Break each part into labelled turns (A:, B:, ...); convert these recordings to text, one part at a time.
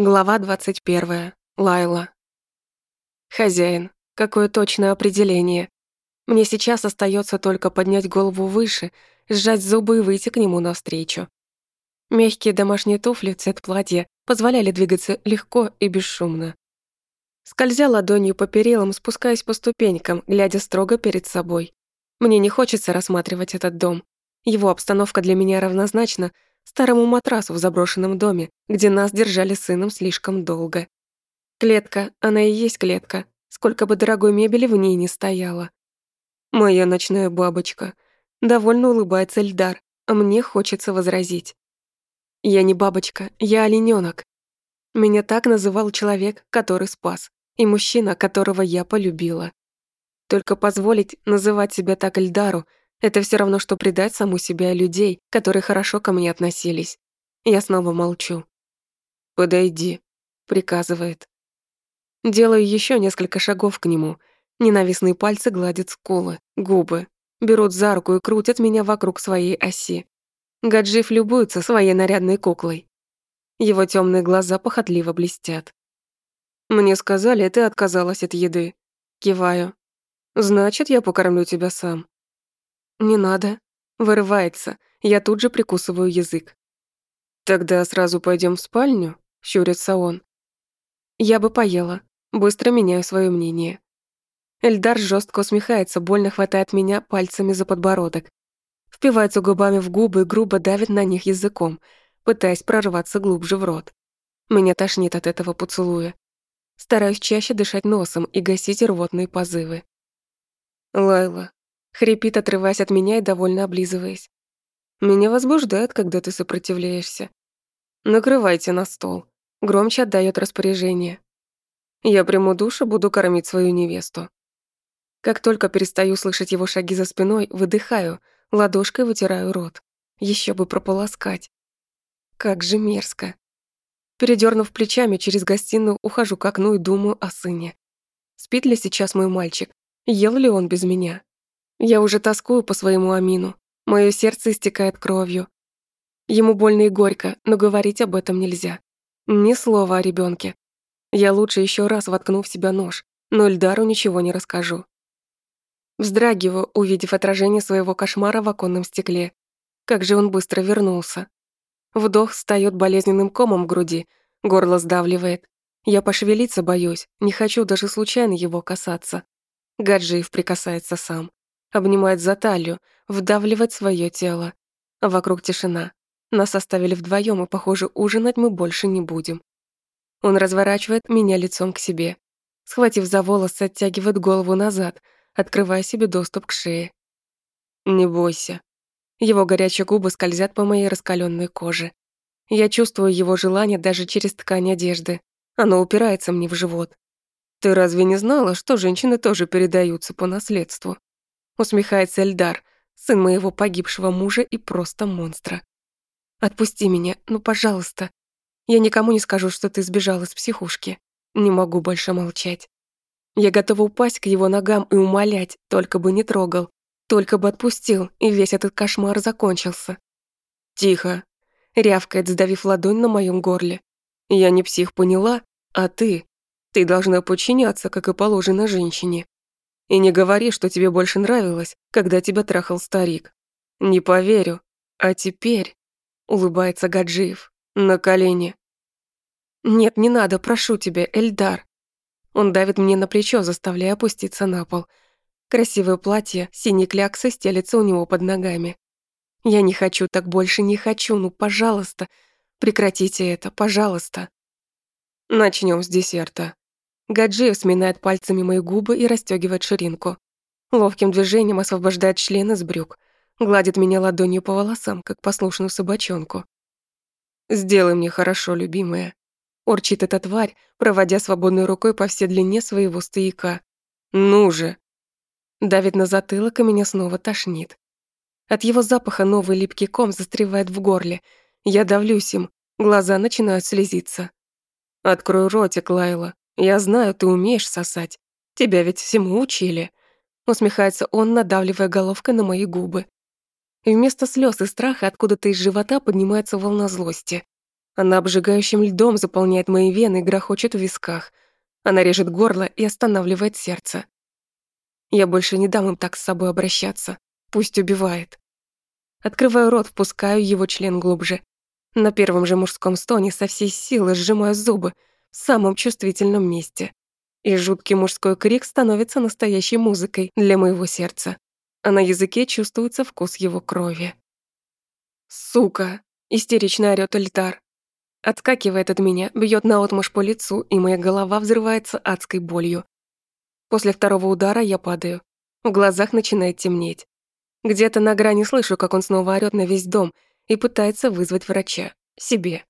A: Глава 21. Лайла. Хозяин. Какое точное определение. Мне сейчас остается только поднять голову выше, сжать зубы и выйти к нему навстречу. Мягкие домашние туфли, цвет платья позволяли двигаться легко и бесшумно. Скользя ладонью по перилам, спускаясь по ступенькам, глядя строго перед собой. Мне не хочется рассматривать этот дом. Его обстановка для меня равнозначна старому матрасу в заброшенном доме, где нас держали сыном слишком долго. Клетка, она и есть клетка, сколько бы дорогой мебели в ней не стояло. Моя ночная бабочка. Довольно улыбается Эльдар, а мне хочется возразить. Я не бабочка, я оленёнок. Меня так называл человек, который спас, и мужчина, которого я полюбила. Только позволить называть себя так Эльдару это все равно, что предать саму себя людей, которые хорошо ко мне относились. Я снова молчу. «Подойди», — приказывает. Делаю еще несколько шагов к нему. Ненавистные пальцы гладят скулы, губы, берут за руку и крутят меня вокруг своей оси. Гаджиф любуется своей нарядной куклой. Его темные глаза похотливо блестят. «Мне сказали, ты отказалась от еды». Киваю. «Значит, я покормлю тебя сам». «Не надо». Вырывается. Я тут же прикусываю язык. «Тогда сразу пойдем в спальню?» — щурится он. «Я бы поела». Быстро меняю свое мнение. Эльдар жестко усмехается, больно хватает меня пальцами за подбородок. Впивается губами в губы и грубо давит на них языком, пытаясь прорваться глубже в рот. Меня тошнит от этого поцелуя. Стараюсь чаще дышать носом и гасить рвотные позывы. «Лайла, Хрипит, отрываясь от меня и довольно облизываясь. Меня возбуждает, когда ты сопротивляешься. Накрывайте на стол. Громче отдает распоряжение. Я приму душ и буду кормить свою невесту. Как только перестаю слышать его шаги за спиной, выдыхаю, ладошкой вытираю рот. Еще бы прополоскать. Как же мерзко. Передернув плечами, через гостиную ухожу к окну и думаю о сыне. Спит ли сейчас мой мальчик? Ел ли он без меня? Я уже тоскую по своему Амину. Моё сердце истекает кровью. Ему больно и горько, но говорить об этом нельзя. Ни слова о ребёнке. Я лучше ещё раз воткну в себя нож, но Эльдару ничего не расскажу. Вздрагиваю, увидев отражение своего кошмара в оконном стекле. Как же он быстро вернулся. Вдох встаёт болезненным комом в груди, горло сдавливает. Я пошевелиться боюсь, не хочу даже случайно его касаться. Гаджиев прикасается сам обнимает за талию, вдавливает свое тело. Вокруг тишина. Нас оставили вдвоем, и, похоже, ужинать мы больше не будем. Он разворачивает меня лицом к себе. Схватив за волосы, оттягивает голову назад, открывая себе доступ к шее. «Не бойся». Его горячие губы скользят по моей раскаленной коже. Я чувствую его желание даже через ткань одежды. Оно упирается мне в живот. «Ты разве не знала, что женщины тоже передаются по наследству?» Усмехается Эльдар, сын моего погибшего мужа и просто монстра. Отпусти меня, ну, пожалуйста. Я никому не скажу, что ты сбежал из психушки. Не могу больше молчать. Я готова упасть к его ногам и умолять, только бы не трогал, только бы отпустил, и весь этот кошмар закончился. Тихо, рявкает, сдавив ладонь на моем горле. Я не псих, поняла? А ты? Ты должна подчиняться, как и положено женщине. И не говори, что тебе больше нравилось, когда тебя трахал старик. Не поверю. А теперь...» Улыбается Гаджиев. На колени. «Нет, не надо, прошу тебя, Эльдар». Он давит мне на плечо, заставляя опуститься на пол. Красивое платье, синий кляксы стелется у него под ногами. Я не хочу так больше, не хочу, ну, пожалуйста, прекратите это, пожалуйста. Начнем с десерта. Гаджиев сминает пальцами мои губы и расстёгивает ширинку. Ловким движением освобождает член из брюк, гладит меня ладонью по волосам, как послушную собачонку. «Сделай мне хорошо, любимая», — урчит эта тварь, проводя свободной рукой по всей длине своего стояка. «Ну же!» Давит на затылок, и меня снова тошнит. От его запаха новый липкий ком застревает в горле. Я давлюсь им, глаза начинают слезиться. «Открой ротик, Лайла», я знаю, ты умеешь сосать. Тебя ведь всему учили. Усмехается он, надавливая головкой на мои губы. И вместо слез и страха откуда-то из живота поднимается волна злости. Она обжигающим льдом заполняет мои вены и грохочет в висках. Она режет горло и останавливает сердце. Я больше не дам им так с собой обращаться. Пусть убивает. Открываю рот, впускаю его член глубже. На первом же мужском стоне со всей силы сжимаю зубы самом чувствительном месте. И жуткий мужской крик становится настоящей музыкой для моего сердца. А на языке чувствуется вкус его крови. «Сука!» — истерично орёт Эльтар. Отскакивает от меня, бьёт наотмашь по лицу, и моя голова взрывается адской болью. После второго удара я падаю. В глазах начинает темнеть. Где-то на грани слышу, как он снова орёт на весь дом и пытается вызвать врача. Себе.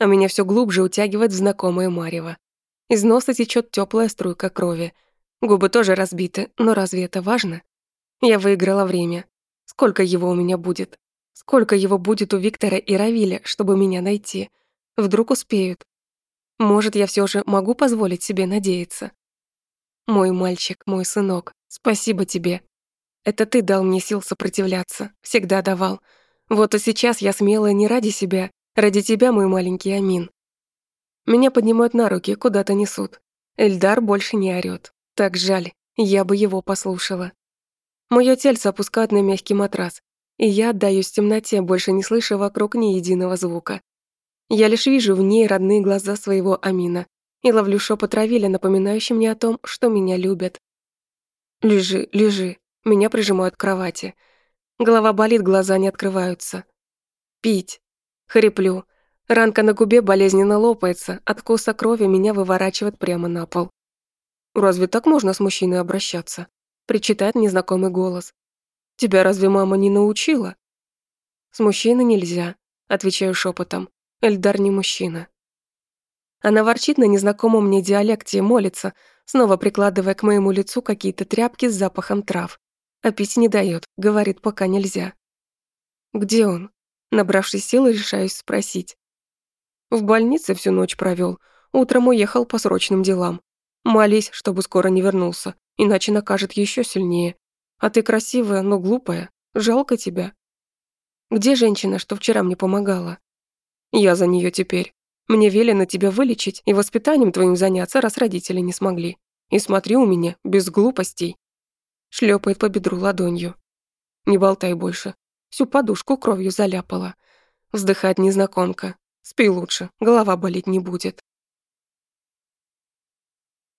A: А меня всё глубже утягивает в знакомое марево. Из носа течёт тёплая струйка крови. Губы тоже разбиты, но разве это важно? Я выиграла время. Сколько его у меня будет? Сколько его будет у Виктора и Равиля, чтобы меня найти? Вдруг успеют. Может, я все же могу позволить себе надеяться. Мой мальчик, мой сынок, спасибо тебе. Это ты дал мне сил сопротивляться, всегда давал. Вот и сейчас я смелая не ради себя, ради тебя, мой маленький Амин. Меня поднимают на руки, куда-то несут. Эльдар больше не орёт. Так жаль, я бы его послушала. Моё тельце опускают на мягкий матрас, и я отдаюсь темноте, больше не слыша вокруг ни единого звука. Я лишь вижу в ней родные глаза своего Амина и ловлю шепот Равиля, напоминающий мне о том, что меня любят. «Лежи, лежи». Меня прижимают к кровати. Голова болит, глаза не открываются. «Пить». Хриплю. Ранка на губе болезненно лопается, от вкуса крови меня выворачивает прямо на пол. «Разве так можно с мужчиной обращаться?» Причитает незнакомый голос. «Тебя разве мама не научила?» «С мужчиной нельзя», отвечаю шепотом. Эльдар не мужчина. Она ворчит на незнакомом мне диалекте и молится, снова прикладывая к моему лицу какие-то тряпки с запахом трав. А пить не дает, говорит, пока нельзя. «Где он?» Набравшись силы, решаюсь спросить. В больнице всю ночь провел, утром уехал по срочным делам. Молись, чтобы скоро не вернулся, иначе накажет еще сильнее. А ты красивая, но глупая, жалко тебя. Где женщина, что вчера мне помогала? Я за нее теперь. Мне велено тебя вылечить и воспитанием твоим заняться, раз родители не смогли. И смотри у меня, без глупостей. Шлепает по бедру ладонью. Не болтай больше. Всю подушку кровью заляпала. Вздыхает незнакомка. Спи лучше, голова болеть не будет.